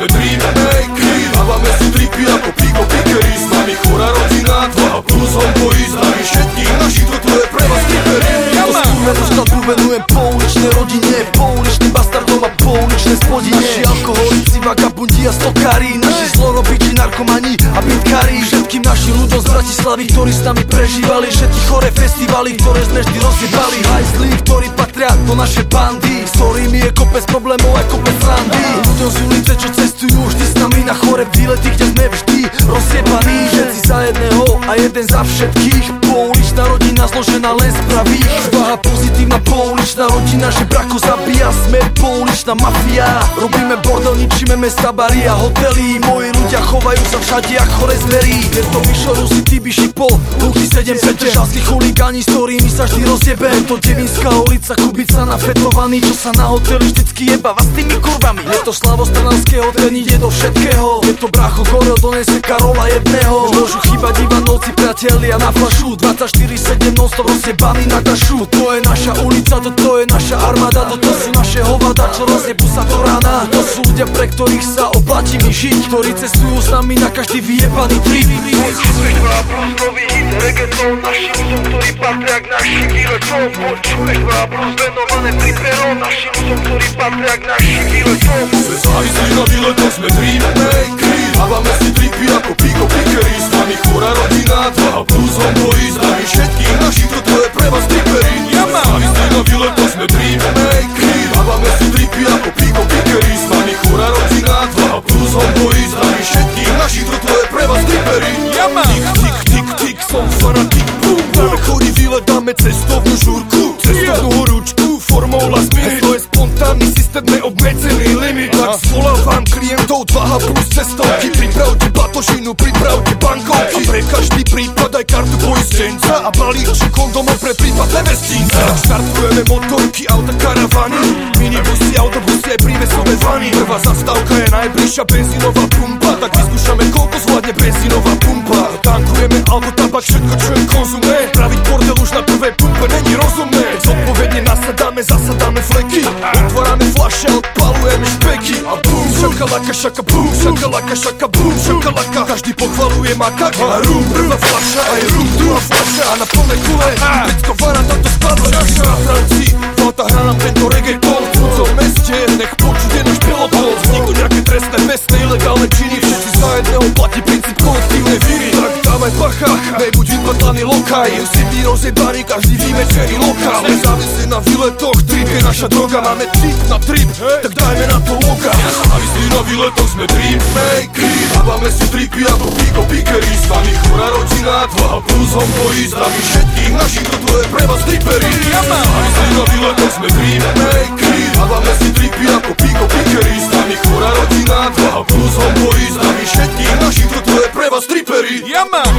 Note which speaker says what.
Speaker 1: výleto sme dream makery Dávame si tripy ako pigo pikery S nami chora rodina, dva plus S nami všetkých našich, toto je pre vás tripery
Speaker 2: To skúrvenú štátu venujem pouličnej rodine Pouličným bastardom a pouličnej spodine. Naši alkoholici, vagabundi a stokári Naši zlorobiči, narkomani a bitkári Všetkým našim ľuďom z Bratislavy, ktorí s nami prežívali Všetky chore festivaly, ktoré sme vždy Hajzli, ktorí našej bandy. S ktorými je kopec problémov a kopec randy. Ľuďom z ulice, čo cestujú vždy s nami na chore. Výlety Kde sme vždy rozjebaní. Všetci za jedného a jeden za všetkých. Pouličná rodina zložená len z pravých. Váha pozitívna pouličná rodina, že brako zabíja. Sme pouličná mafia. Robíme bordel, ničíme mesta, bary a hotely. Moji ľudia chovajú sa všade jak chore zverí to Mišo Rusi, Tibi Šipol, Luky 7 Petržalských chuligáni, s ktorými sa vždy rozjebe Je to Devinská ulica, Kubica nafetovaný Čo sa na hoteli vždycky jebava s tými kurvami. Je to Slavostananského, ten ide do všetkého. Je to brácho Gorel, donese Karola jedného. Môžu chýbať iba noci, priatelia na flašu. 24-7 non stop rozjebaný na dašu To je naša ulica, toto je naša armáda Toto sú naše hovada, čo rozjebu sa do rána To sú ľudia, pre ktorých sa oplatí mi žiť Ktorí cestujú s nami na každý vyjebaný trip.
Speaker 3: Nový hit, reggaeton Našim ľuďom, ktorí patria k našim výletom Počúvaj blues, venované triperom Našim ľuďom, ktorí patria k našim výletom
Speaker 1: Sme závislí na výleto, sme dream makery Dávame si tripy ako pigo pikery S nami som fanatik, boom, boom Chodí výlet, dáme cestovnú žúrku Cestovnú horúčku, formou last minute To je spontánny systém, neobmedzený limit. Tak svolávam klientov, dvaha plus cestovky. Pripravte batožinu, pripravte bankovky. Pre každý prípad aj kartu poistenca A balíček kondomov pre prípad nevestínca Tak štartujeme motorky, auta, karavany. Minibusy, autobusy, aj prívesové vany. Prvá zastávka je najbližšia benzínová pumpa Tak vyskúšame, Auto, tabak, čo je konzumné Praviť bordel už na prvej pumpe není rozumné. Zodpovedne nasadáme, zasadáme fleky. Otvárame flaše, odpalujeme špeky. A bum, šakalaka, šaka, bum, šakalaka, šaka, bum, šakalaka Každý pochvaluje makak a rum, prvá flaša a rum, druhá flaša. A na plné kule, Peťko vara, táto spadla Naši bratranci, zlatá hra nám tento reggaeton V cudzom meste, nech počuť je náš peloton Vzniknú nejaké trestné, mestné, ilegálne činy Všetci za jedného platí princíp kolektívnej víry ve plachách Nebuď vypatlaný lokaj. Musím ti rozebaný každý výmečený lokál. Nezávislí na výletoch, trip je naša droga. Máme tip na trip, tak dajme na to loka. Závislí na výletoch sme dream makery Dávame si tripy ako piko pikery S vami chorá rodina, dva plus homboji Zdravím všetkých našich, toto je pre vás tripery. Závislí na výletoch sme dream makery Dávame si tripy ako piko pikery S vami chorá rodina, dva plus homboji Zdravím všetkých našich, toto je pre vás tripery. Yeah!